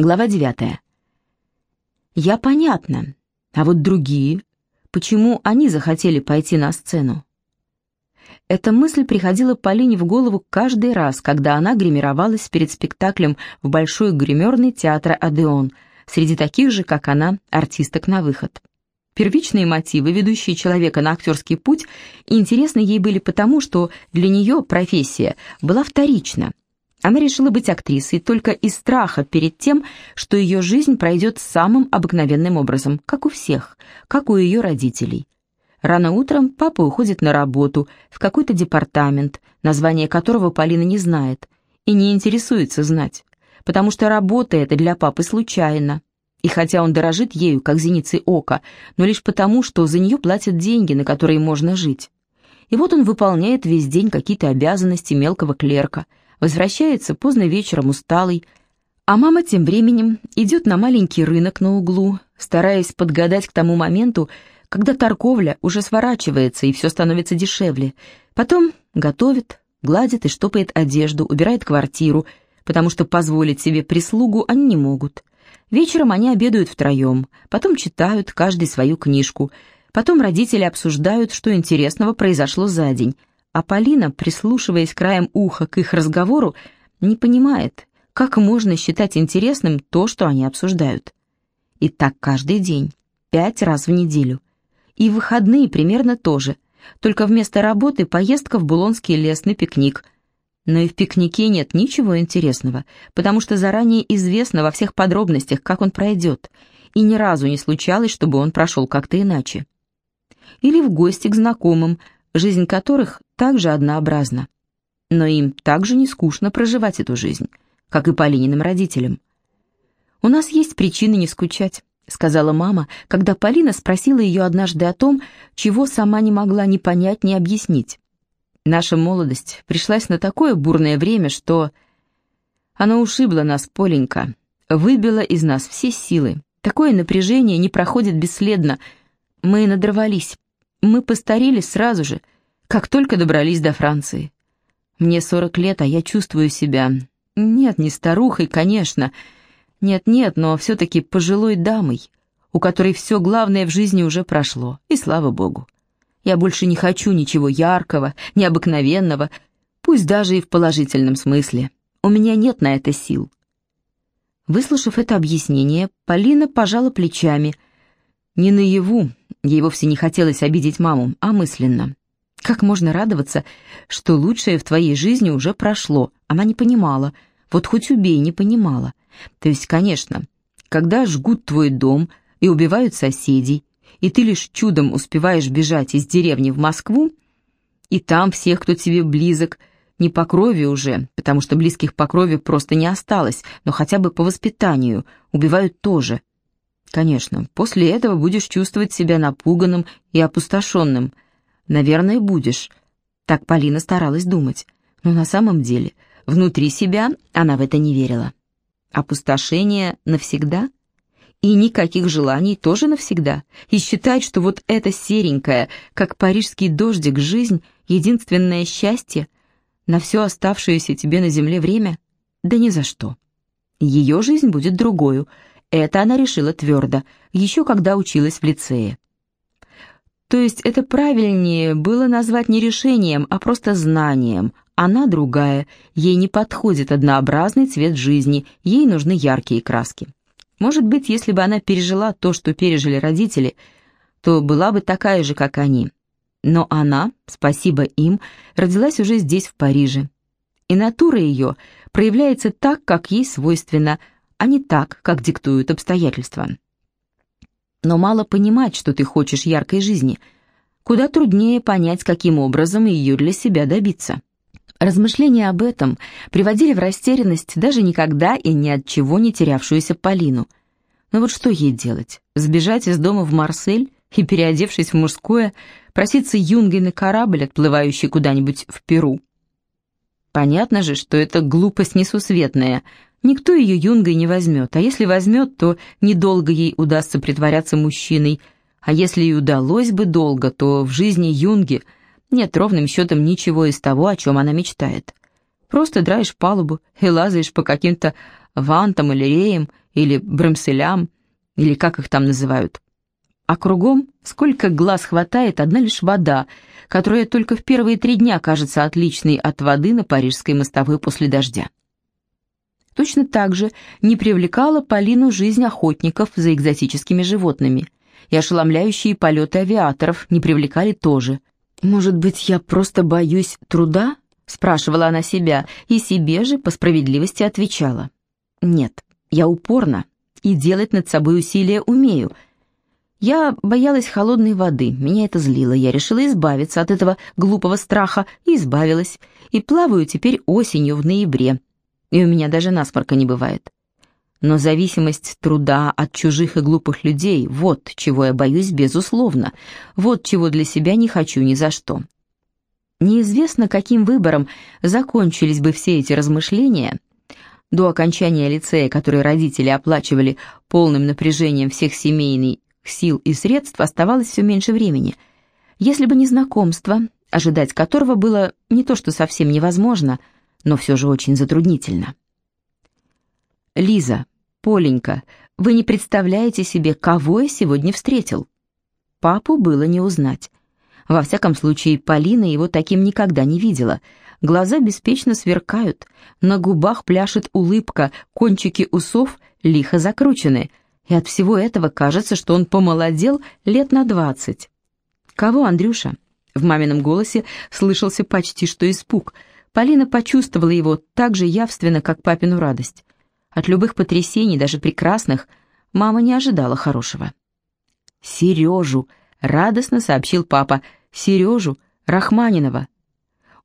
Глава 9. Я понятно. А вот другие, почему они захотели пойти на сцену? Эта мысль приходила Полине в голову каждый раз, когда она гримировалась перед спектаклем в Большой гримерной театра «Адеон», среди таких же, как она, артисток на выход. Первичные мотивы, ведущие человека на актерский путь, интересны ей были потому, что для нее профессия была вторична, она решила быть актрисой только из страха перед тем, что ее жизнь пройдет самым обыкновенным образом, как у всех, как у ее родителей. Рано утром папа уходит на работу в какой-то департамент, название которого Полина не знает и не интересуется знать, потому что работа эта для папы случайна. И хотя он дорожит ею, как зеницей ока, но лишь потому, что за нее платят деньги, на которые можно жить. И вот он выполняет весь день какие-то обязанности мелкого клерка – возвращается поздно вечером усталый, а мама тем временем идет на маленький рынок на углу, стараясь подгадать к тому моменту, когда торговля уже сворачивается и все становится дешевле. Потом готовит, гладит и штопает одежду, убирает квартиру, потому что позволить себе прислугу они не могут. Вечером они обедают втроем, потом читают каждый свою книжку, потом родители обсуждают, что интересного произошло за день, а Полина, прислушиваясь краем уха к их разговору, не понимает, как можно считать интересным то, что они обсуждают. И так каждый день, пять раз в неделю. И выходные примерно тоже, только вместо работы поездка в Булонский лесный пикник. Но и в пикнике нет ничего интересного, потому что заранее известно во всех подробностях, как он пройдет, и ни разу не случалось, чтобы он прошел как-то иначе. Или в гости к знакомым, жизнь которых также однообразна. Но им также не скучно проживать эту жизнь, как и Полининым родителям. «У нас есть причины не скучать», — сказала мама, когда Полина спросила ее однажды о том, чего сама не могла ни понять, ни объяснить. «Наша молодость пришлась на такое бурное время, что...» «Она ушибла нас, Поленька, выбила из нас все силы. Такое напряжение не проходит бесследно. Мы надрывались, мы постарели сразу же, как только добрались до Франции. Мне сорок лет, а я чувствую себя... Нет, не старухой, конечно. Нет-нет, но все-таки пожилой дамой, у которой все главное в жизни уже прошло, и слава богу. Я больше не хочу ничего яркого, необыкновенного, пусть даже и в положительном смысле. У меня нет на это сил. Выслушав это объяснение, Полина пожала плечами. Не наяву, ей вовсе не хотелось обидеть маму, а мысленно. Как можно радоваться, что лучшее в твоей жизни уже прошло? Она не понимала. Вот хоть убей, не понимала. То есть, конечно, когда жгут твой дом и убивают соседей, и ты лишь чудом успеваешь бежать из деревни в Москву, и там всех, кто тебе близок, не по крови уже, потому что близких по крови просто не осталось, но хотя бы по воспитанию, убивают тоже. Конечно, после этого будешь чувствовать себя напуганным и опустошенным – Наверное, будешь. Так Полина старалась думать. Но на самом деле, внутри себя она в это не верила. Опустошение навсегда? И никаких желаний тоже навсегда? И считать, что вот это серенькое, как парижский дождик, жизнь, единственное счастье на все оставшееся тебе на земле время? Да ни за что. Ее жизнь будет другою. Это она решила твердо, еще когда училась в лицее. То есть это правильнее было назвать не решением, а просто знанием. Она другая, ей не подходит однообразный цвет жизни, ей нужны яркие краски. Может быть, если бы она пережила то, что пережили родители, то была бы такая же, как они. Но она, спасибо им, родилась уже здесь, в Париже. И натура ее проявляется так, как ей свойственно, а не так, как диктуют обстоятельства. Но мало понимать, что ты хочешь яркой жизни. Куда труднее понять, каким образом ее для себя добиться. Размышления об этом приводили в растерянность даже никогда и ни от чего не терявшуюся Полину. Но вот что ей делать? Сбежать из дома в Марсель и, переодевшись в мужское, проситься юнгой на корабль, отплывающий куда-нибудь в Перу? Понятно же, что это глупость несусветная, Никто ее юнгой не возьмет, а если возьмет, то недолго ей удастся притворяться мужчиной, а если и удалось бы долго, то в жизни юнги нет ровным счетом ничего из того, о чем она мечтает. Просто драешь палубу и лазаешь по каким-то вантам или реям, или брамселям, или как их там называют. А кругом, сколько глаз хватает, одна лишь вода, которая только в первые три дня кажется отличной от воды на парижской мостовой после дождя. Точно так же не привлекала Полину жизнь охотников за экзотическими животными, и ошеломляющие полеты авиаторов не привлекали тоже. «Может быть, я просто боюсь труда?» — спрашивала она себя, и себе же по справедливости отвечала. «Нет, я упорна и делать над собой усилия умею. Я боялась холодной воды, меня это злило, я решила избавиться от этого глупого страха и избавилась, и плаваю теперь осенью в ноябре, и у меня даже насморка не бывает. Но зависимость труда от чужих и глупых людей — вот чего я боюсь безусловно, вот чего для себя не хочу ни за что. Неизвестно, каким выбором закончились бы все эти размышления до окончания лицея, который родители оплачивали полным напряжением всех семейных сил и средств, оставалось все меньше времени. Если бы не знакомство, ожидать которого было не то что совсем невозможно, но все же очень затруднительно. «Лиза, Поленька, вы не представляете себе, кого я сегодня встретил?» Папу было не узнать. Во всяком случае, Полина его таким никогда не видела. Глаза беспечно сверкают, на губах пляшет улыбка, кончики усов лихо закручены, и от всего этого кажется, что он помолодел лет на двадцать. «Кого, Андрюша?» В мамином голосе слышался почти что испуг. Полина почувствовала его так же явственно, как папину радость. От любых потрясений, даже прекрасных, мама не ожидала хорошего. «Сережу!» — радостно сообщил папа. «Сережу Рахманинова!»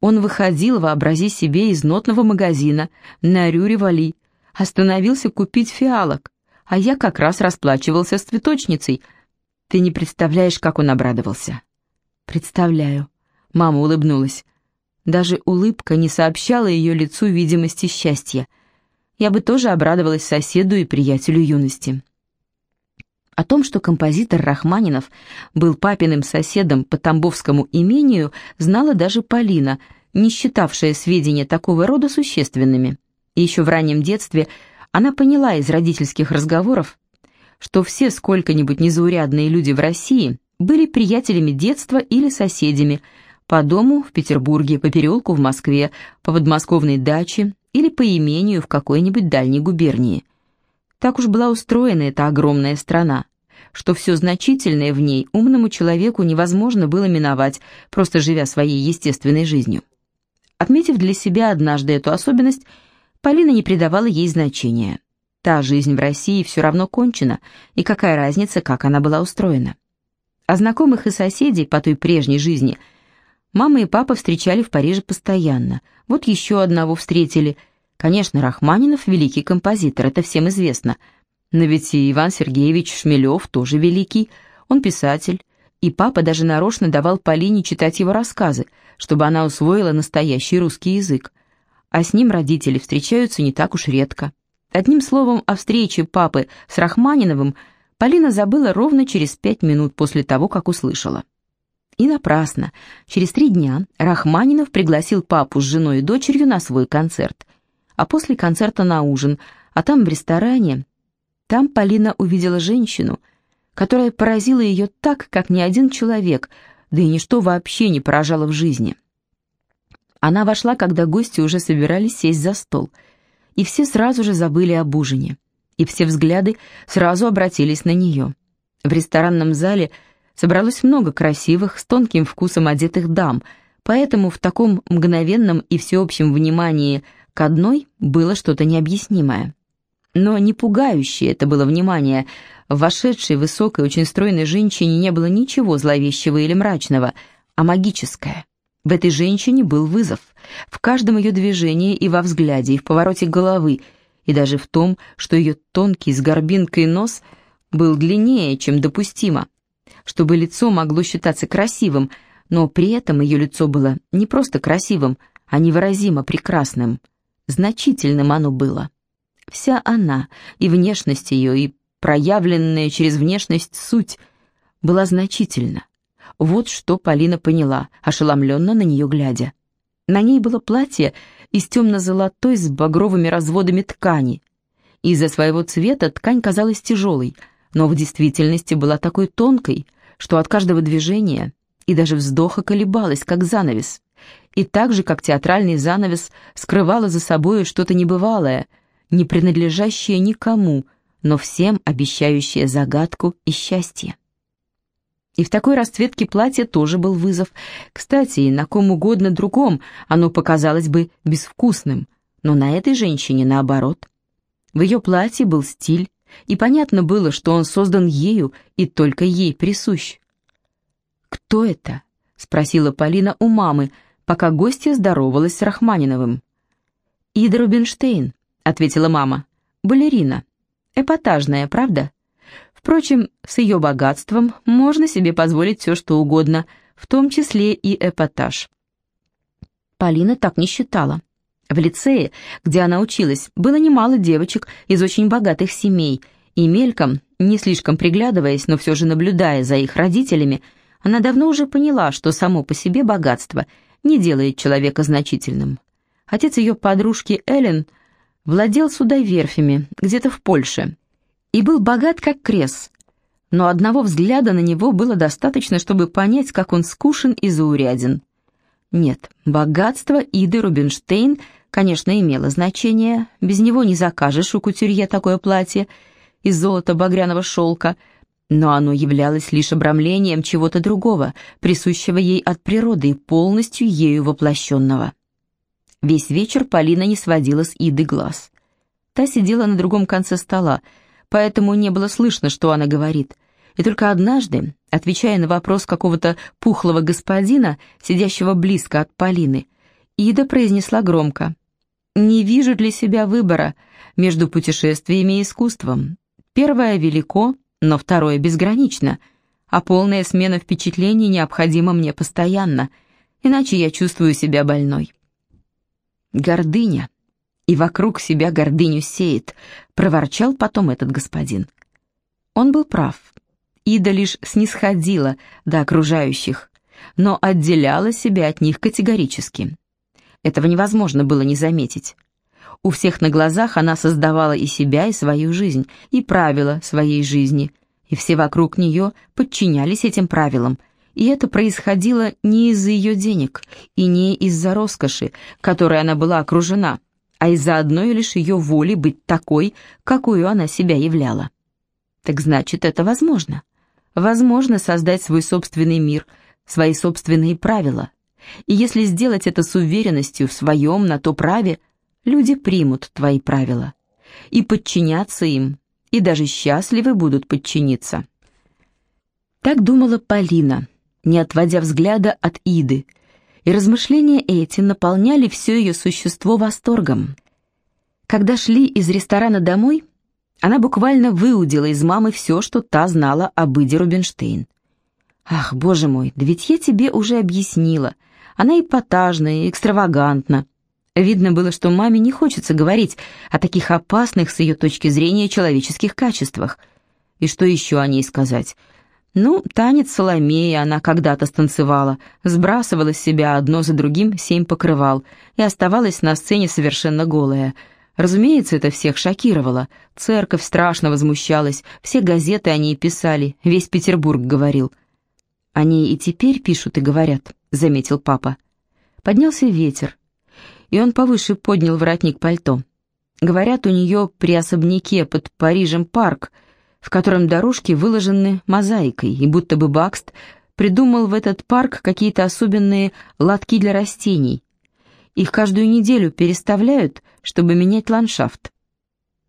Он выходил, вообрази себе, из нотного магазина на Рюре-Вали, остановился купить фиалок, а я как раз расплачивался с цветочницей. Ты не представляешь, как он обрадовался. «Представляю», — мама улыбнулась. Даже улыбка не сообщала ее лицу видимости счастья. Я бы тоже обрадовалась соседу и приятелю юности. О том, что композитор Рахманинов был папиным соседом по Тамбовскому имению, знала даже Полина, не считавшая сведения такого рода существенными. Еще в раннем детстве она поняла из родительских разговоров, что все сколько-нибудь незаурядные люди в России были приятелями детства или соседями по дому в Петербурге, по переулку в Москве, по подмосковной даче или по имению в какой-нибудь дальней губернии. Так уж была устроена эта огромная страна что все значительное в ней умному человеку невозможно было миновать, просто живя своей естественной жизнью. Отметив для себя однажды эту особенность, Полина не придавала ей значения. Та жизнь в России все равно кончена, и какая разница, как она была устроена. А знакомых и соседей по той прежней жизни мама и папа встречали в Париже постоянно. Вот еще одного встретили. Конечно, Рахманинов — великий композитор, это всем известно — но ведь и Иван Сергеевич Шмелев тоже великий, он писатель, и папа даже нарочно давал Полине читать его рассказы, чтобы она усвоила настоящий русский язык. А с ним родители встречаются не так уж редко. Одним словом, о встрече папы с Рахманиновым Полина забыла ровно через пять минут после того, как услышала. И напрасно. Через три дня Рахманинов пригласил папу с женой и дочерью на свой концерт. А после концерта на ужин, а там в ресторане там Полина увидела женщину, которая поразила ее так, как ни один человек, да и ничто вообще не поражало в жизни. Она вошла, когда гости уже собирались сесть за стол, и все сразу же забыли об ужине, и все взгляды сразу обратились на нее. В ресторанном зале собралось много красивых, с тонким вкусом одетых дам, поэтому в таком мгновенном и всеобщем внимании к одной было что-то необъяснимое. Но не пугающее это было внимание. В вошедшей высокой, очень стройной женщине не было ничего зловещего или мрачного, а магическое. В этой женщине был вызов. В каждом ее движении и во взгляде, и в повороте головы, и даже в том, что ее тонкий с горбинкой нос был длиннее, чем допустимо, чтобы лицо могло считаться красивым, но при этом ее лицо было не просто красивым, а невыразимо прекрасным. Значительным оно было. Вся она, и внешность ее, и проявленная через внешность суть, была значительна. Вот что Полина поняла, ошеломленно на нее глядя. На ней было платье из темно-золотой с багровыми разводами ткани, Из-за своего цвета ткань казалась тяжелой, но в действительности была такой тонкой, что от каждого движения и даже вздоха колебалась, как занавес. И так же, как театральный занавес, скрывала за собой что-то небывалое, не принадлежащее никому, но всем обещающее загадку и счастье. И в такой расцветке платья тоже был вызов. Кстати, и на ком угодно другом оно показалось бы безвкусным, но на этой женщине наоборот. В ее платье был стиль, и понятно было, что он создан ею и только ей присущ. «Кто это?» — спросила Полина у мамы, пока гостья здоровалась с Рахманиновым. «Ида Рубинштейн», — ответила мама. «Балерина. Эпатажная, правда?» Впрочем, с ее богатством можно себе позволить все, что угодно, в том числе и эпатаж. Полина так не считала. В лицее, где она училась, было немало девочек из очень богатых семей, и мельком, не слишком приглядываясь, но все же наблюдая за их родителями, она давно уже поняла, что само по себе богатство не делает человека значительным. Отец ее подружки Эллен владел судоверфями где-то в Польше, и был богат как крес, но одного взгляда на него было достаточно, чтобы понять, как он скушен и зауряден. Нет, богатство Иды Рубинштейн, конечно, имело значение, без него не закажешь у кутюрье такое платье из золота багряного шелка, но оно являлось лишь обрамлением чего-то другого, присущего ей от природы и полностью ею воплощенного. Весь вечер Полина не сводила с Иды глаз. Та сидела на другом конце стола, поэтому не было слышно, что она говорит. И только однажды, отвечая на вопрос какого-то пухлого господина, сидящего близко от Полины, Ида произнесла громко. «Не вижу для себя выбора между путешествиями и искусством. Первое велико, но второе безгранично, а полная смена впечатлений необходима мне постоянно, иначе я чувствую себя больной». Гордыня и вокруг себя гордыню сеет», — проворчал потом этот господин. Он был прав. Ида лишь снисходила до окружающих, но отделяла себя от них категорически. Этого невозможно было не заметить. У всех на глазах она создавала и себя, и свою жизнь, и правила своей жизни, и все вокруг нее подчинялись этим правилам, и это происходило не из-за ее денег и не из-за роскоши, которой она была окружена, а из-за одной лишь ее воли быть такой, какую она себя являла. Так значит, это возможно. Возможно создать свой собственный мир, свои собственные правила. И если сделать это с уверенностью в своем на то праве, люди примут твои правила и подчинятся им, и даже счастливы будут подчиниться. Так думала Полина, не отводя взгляда от Иды, и размышления эти наполняли все ее существо восторгом. Когда шли из ресторана домой, она буквально выудила из мамы все, что та знала об Иде Рубинштейн. «Ах, боже мой, да ведь я тебе уже объяснила. Она эпатажная и экстравагантна». Видно было, что маме не хочется говорить о таких опасных с ее точки зрения человеческих качествах. И что еще о ней сказать? Ну, танец Соломея она когда-то станцевала, сбрасывала с себя одно за другим семь покрывал и оставалась на сцене совершенно голая. Разумеется, это всех шокировало. Церковь страшно возмущалась, все газеты о ней писали, весь Петербург говорил. «Они и теперь пишут и говорят», — заметил папа. Поднялся ветер, и он повыше поднял воротник пальто. Говорят, у нее при особняке под Парижем парк — в котором дорожки выложены мозаикой, и будто бы Бакст придумал в этот парк какие-то особенные лотки для растений. Их каждую неделю переставляют, чтобы менять ландшафт.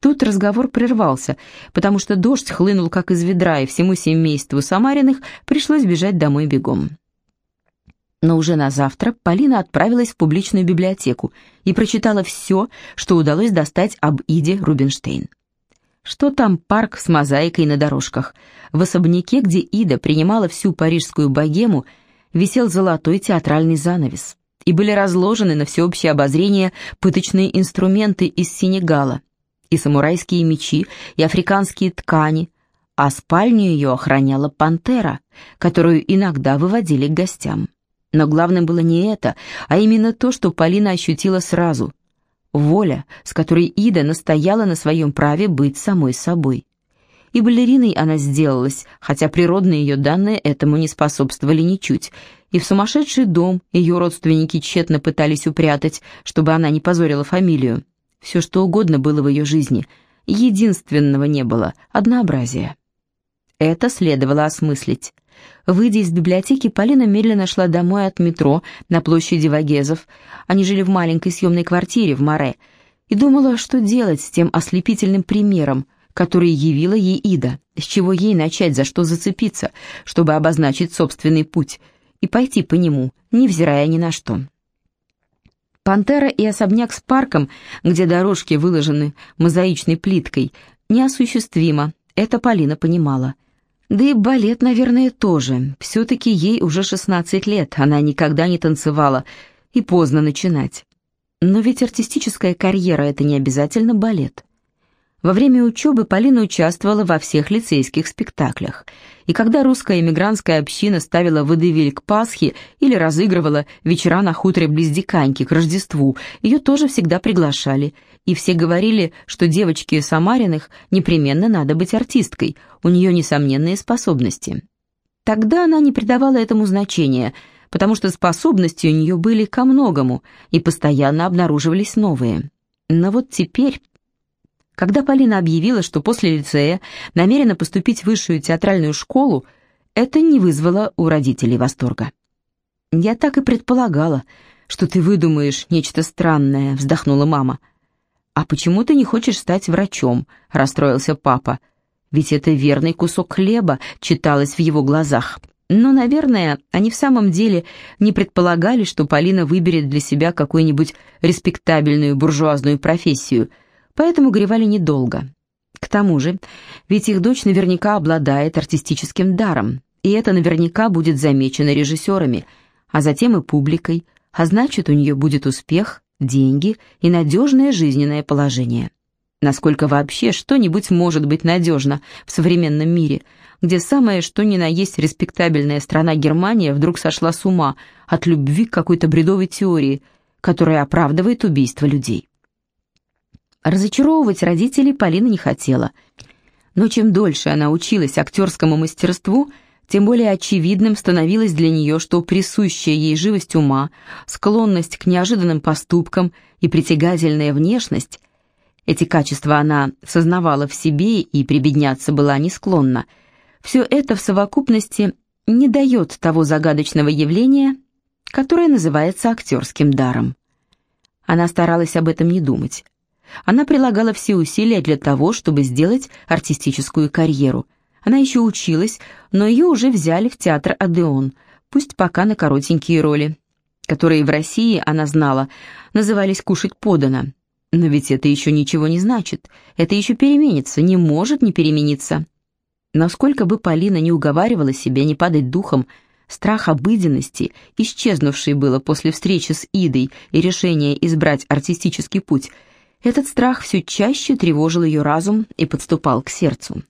Тут разговор прервался, потому что дождь хлынул как из ведра, и всему семейству Самариных пришлось бежать домой бегом. Но уже на завтра Полина отправилась в публичную библиотеку и прочитала все, что удалось достать об Иде Рубинштейн. Что там парк с мозаикой на дорожках? В особняке, где Ида принимала всю парижскую богему, висел золотой театральный занавес. И были разложены на всеобщее обозрение пыточные инструменты из Сенегала, и самурайские мечи, и африканские ткани, а спальню ее охраняла пантера, которую иногда выводили к гостям. Но главным было не это, а именно то, что Полина ощутила сразу. воля, с которой Ида настояла на своем праве быть самой собой. И балериной она сделалась, хотя природные ее данные этому не способствовали ничуть, и в сумасшедший дом ее родственники тщетно пытались упрятать, чтобы она не позорила фамилию. Все что угодно было в ее жизни, единственного не было — однообразия. Это следовало осмыслить. Выйдя из библиотеки, Полина медленно шла домой от метро на площади Вагезов. Они жили в маленькой съемной квартире в Море. И думала, что делать с тем ослепительным примером, который явила ей Ида, с чего ей начать, за что зацепиться, чтобы обозначить собственный путь и пойти по нему, невзирая ни на что. Пантера и особняк с парком, где дорожки выложены мозаичной плиткой, неосуществимо, это Полина понимала. Да и балет, наверное, тоже. Все-таки ей уже 16 лет, она никогда не танцевала, и поздно начинать. Но ведь артистическая карьера — это не обязательно балет. Во время учебы Полина участвовала во всех лицейских спектаклях. И когда русская эмигрантская община ставила водевиль к Пасхе или разыгрывала вечера на хуторе близ Диканьки к Рождеству, ее тоже всегда приглашали. И все говорили, что девочке Самариных непременно надо быть артисткой, у нее несомненные способности. Тогда она не придавала этому значения, потому что способности у нее были ко многому, и постоянно обнаруживались новые. Но вот теперь когда Полина объявила, что после лицея намерена поступить в высшую театральную школу, это не вызвало у родителей восторга. «Я так и предполагала, что ты выдумаешь нечто странное», — вздохнула мама. «А почему ты не хочешь стать врачом?» — расстроился папа. «Ведь это верный кусок хлеба», — читалось в его глазах. Но, наверное, они в самом деле не предполагали, что Полина выберет для себя какую-нибудь респектабельную буржуазную профессию — поэтому горевали недолго. К тому же, ведь их дочь наверняка обладает артистическим даром, и это наверняка будет замечено режиссерами, а затем и публикой, а значит, у нее будет успех, деньги и надежное жизненное положение. Насколько вообще что-нибудь может быть надежно в современном мире, где самое что ни на есть респектабельная страна Германия вдруг сошла с ума от любви к какой-то бредовой теории, которая оправдывает убийство людей. Разочаровывать родителей Полина не хотела. Но чем дольше она училась актерскому мастерству, тем более очевидным становилось для нее, что присущая ей живость ума, склонность к неожиданным поступкам и притягательная внешность — эти качества она сознавала в себе и прибедняться была не склонна. Все это в совокупности не дает того загадочного явления, которое называется актерским даром. Она старалась об этом не думать. Она прилагала все усилия для того, чтобы сделать артистическую карьеру. Она еще училась, но ее уже взяли в театр «Адеон», пусть пока на коротенькие роли, которые в России, она знала, назывались «Кушать подано». Но ведь это еще ничего не значит, это еще переменится, не может не перемениться. Насколько бы Полина не уговаривала себя не падать духом, страх обыденности, исчезнувший было после встречи с Идой и решения избрать артистический путь – этот страх все чаще тревожил ее разум и подступал к сердцу.